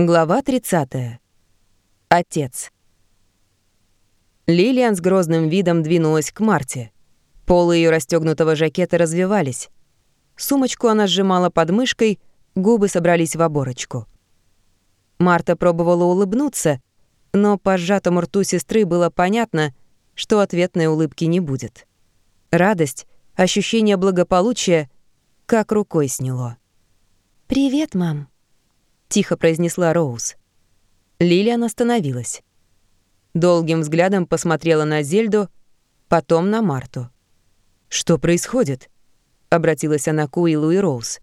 Глава 30. Отец. Лилиан с грозным видом двинулась к Марте. Полы ее расстегнутого жакета развивались. Сумочку она сжимала под мышкой, губы собрались в оборочку. Марта пробовала улыбнуться, но по сжатому рту сестры было понятно, что ответной улыбки не будет. Радость, ощущение благополучия как рукой сняло. «Привет, мам», — тихо произнесла Роуз. Лилиан остановилась. Долгим взглядом посмотрела на Зельду, потом на Марту. «Что происходит?» — обратилась она к Уиллу и Роуз.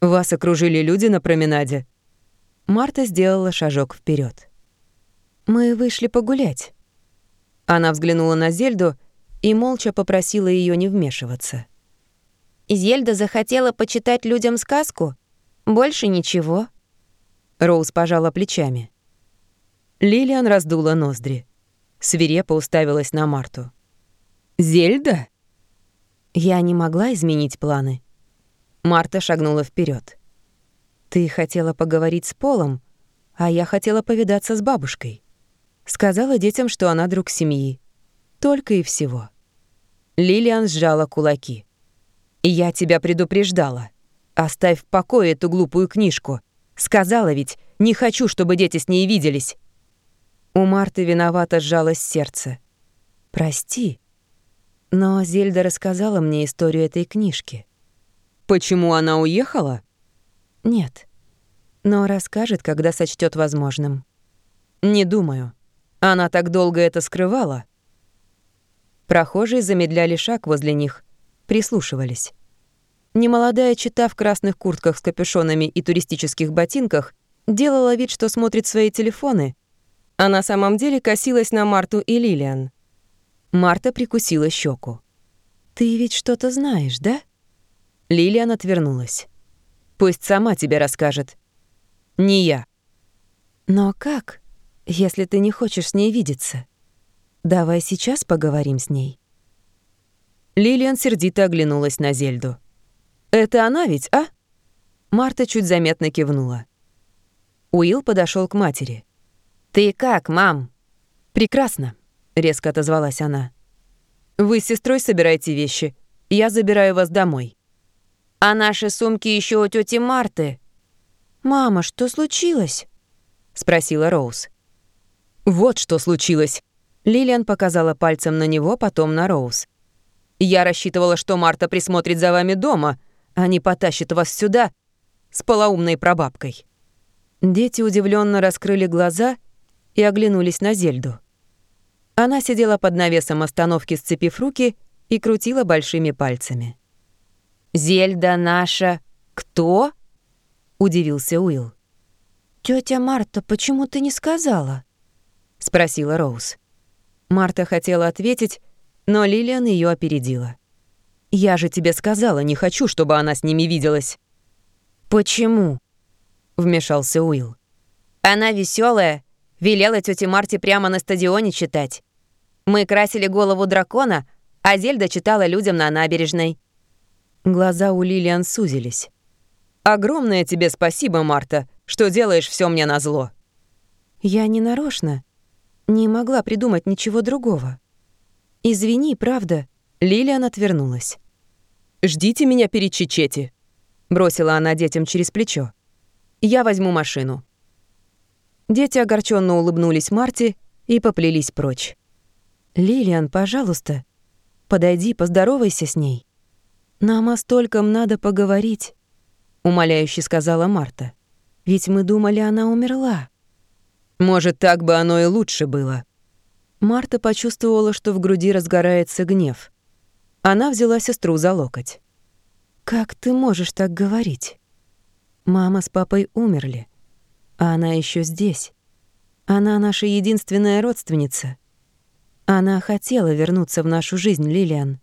«Вас окружили люди на променаде?» Марта сделала шажок вперед. «Мы вышли погулять». Она взглянула на Зельду и молча попросила ее не вмешиваться. «Зельда захотела почитать людям сказку? Больше ничего?» Роуз пожала плечами. Лилиан раздула ноздри. Свирепо уставилась на Марту. «Зельда?» Я не могла изменить планы. Марта шагнула вперед. «Ты хотела поговорить с Полом, а я хотела повидаться с бабушкой. Сказала детям, что она друг семьи. Только и всего». Лилиан сжала кулаки. «Я тебя предупреждала. Оставь в покое эту глупую книжку. Сказала ведь, не хочу, чтобы дети с ней виделись. У Марты виновато сжалось сердце. Прости. Но Зельда рассказала мне историю этой книжки. Почему она уехала? Нет. Но расскажет, когда сочтет возможным. Не думаю. Она так долго это скрывала. Прохожие замедляли шаг возле них, прислушивались. Немолодая чита в красных куртках с капюшонами и туристических ботинках делала вид, что смотрит свои телефоны, а на самом деле косилась на Марту и Лилиан. Марта прикусила щеку. «Ты ведь что-то знаешь, да?» Лилиан отвернулась. «Пусть сама тебе расскажет. Не я». «Но как, если ты не хочешь с ней видеться? Давай сейчас поговорим с ней». Лилиан сердито оглянулась на Зельду. «Это она ведь, а?» Марта чуть заметно кивнула. Уилл подошел к матери. «Ты как, мам?» «Прекрасно», — резко отозвалась она. «Вы с сестрой собираете вещи. Я забираю вас домой». «А наши сумки еще у тети Марты». «Мама, что случилось?» — спросила Роуз. «Вот что случилось». Лилиан показала пальцем на него, потом на Роуз. «Я рассчитывала, что Марта присмотрит за вами дома, они потащат вас сюда с полоумной прабабкой». Дети удивленно раскрыли глаза и оглянулись на Зельду. Она сидела под навесом остановки, сцепив руки, и крутила большими пальцами. «Зельда наша кто?» — удивился Уилл. «Тётя Марта, почему ты не сказала?» — спросила Роуз. Марта хотела ответить, но Лилиан ее опередила. «Я же тебе сказала, не хочу, чтобы она с ними виделась». «Почему?» — вмешался Уилл. «Она веселая, велела тете Марте прямо на стадионе читать. Мы красили голову дракона, а Зельда читала людям на набережной». Глаза у Лилиан сузились. «Огромное тебе спасибо, Марта, что делаешь все мне назло». «Я не нарочно. Не могла придумать ничего другого. Извини, правда». Лилиан отвернулась. «Ждите меня перед Чечети», — бросила она детям через плечо. «Я возьму машину». Дети огорченно улыбнулись Марте и поплелись прочь. «Лилиан, пожалуйста, подойди, поздоровайся с ней. Нам о стольком надо поговорить», — умоляюще сказала Марта. «Ведь мы думали, она умерла». «Может, так бы оно и лучше было». Марта почувствовала, что в груди разгорается гнев. Она взяла сестру за локоть. «Как ты можешь так говорить? Мама с папой умерли, а она еще здесь. Она наша единственная родственница. Она хотела вернуться в нашу жизнь, Лилиан,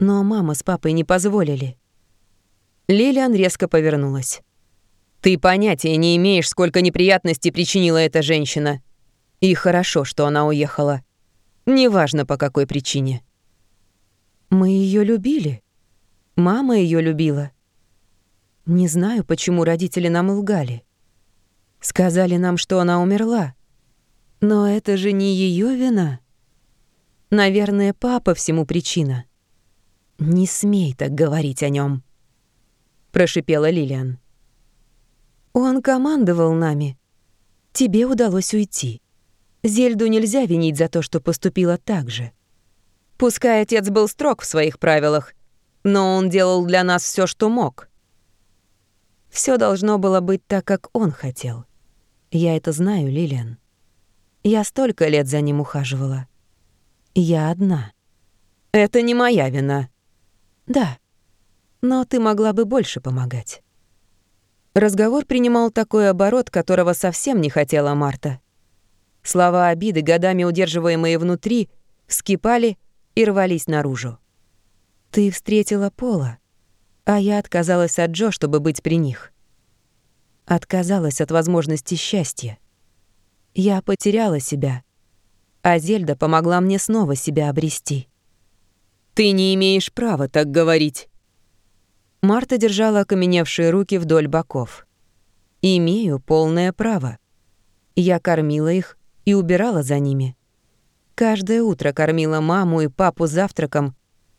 но мама с папой не позволили». Лилиан резко повернулась. «Ты понятия не имеешь, сколько неприятностей причинила эта женщина. И хорошо, что она уехала. Неважно, по какой причине». Мы ее любили. Мама ее любила. Не знаю, почему родители нам лгали. Сказали нам, что она умерла. Но это же не ее вина. Наверное, папа всему причина. Не смей так говорить о нем, прошипела Лилиан. Он командовал нами. Тебе удалось уйти. Зельду нельзя винить за то, что поступила так же. Пускай отец был строг в своих правилах, но он делал для нас все, что мог. Все должно было быть так, как он хотел. Я это знаю, Лилиан. Я столько лет за ним ухаживала. Я одна. Это не моя вина. Да, но ты могла бы больше помогать. Разговор принимал такой оборот, которого совсем не хотела Марта. Слова обиды, годами удерживаемые внутри, вскипали и рвались наружу. «Ты встретила Пола, а я отказалась от Джо, чтобы быть при них. Отказалась от возможности счастья. Я потеряла себя, а Зельда помогла мне снова себя обрести». «Ты не имеешь права так говорить». Марта держала окаменевшие руки вдоль боков. «Имею полное право. Я кормила их и убирала за ними. Каждое утро кормила маму и папу завтраком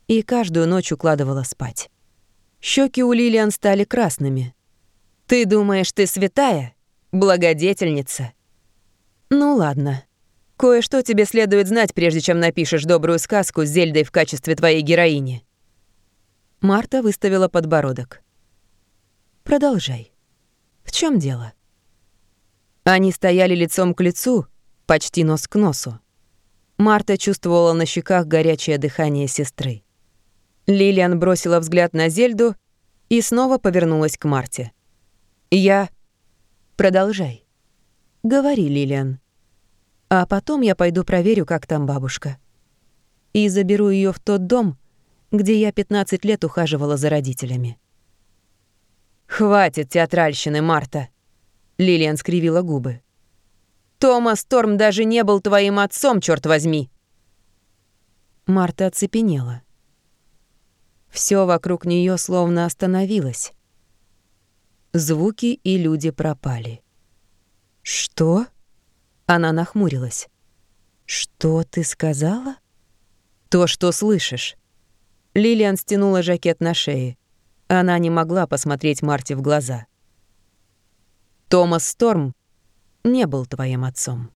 и каждую ночь укладывала спать. Щеки у Лилиан стали красными. «Ты думаешь, ты святая? Благодетельница?» «Ну ладно. Кое-что тебе следует знать, прежде чем напишешь добрую сказку с Зельдой в качестве твоей героини». Марта выставила подбородок. «Продолжай. В чем дело?» Они стояли лицом к лицу, почти нос к носу. Марта чувствовала на щеках горячее дыхание сестры. Лилиан бросила взгляд на Зельду и снова повернулась к Марте. «Я...» «Продолжай. Говори, Лилиан. А потом я пойду проверю, как там бабушка. И заберу ее в тот дом, где я 15 лет ухаживала за родителями». «Хватит театральщины, Марта!» Лилиан скривила губы. Томас Торм даже не был твоим отцом, черт возьми!» Марта оцепенела. Все вокруг нее словно остановилось. Звуки и люди пропали. «Что?» Она нахмурилась. «Что ты сказала?» «То, что слышишь». Лилиан стянула жакет на шее. Она не могла посмотреть Марте в глаза. Томас Сторм не был твоим отцом.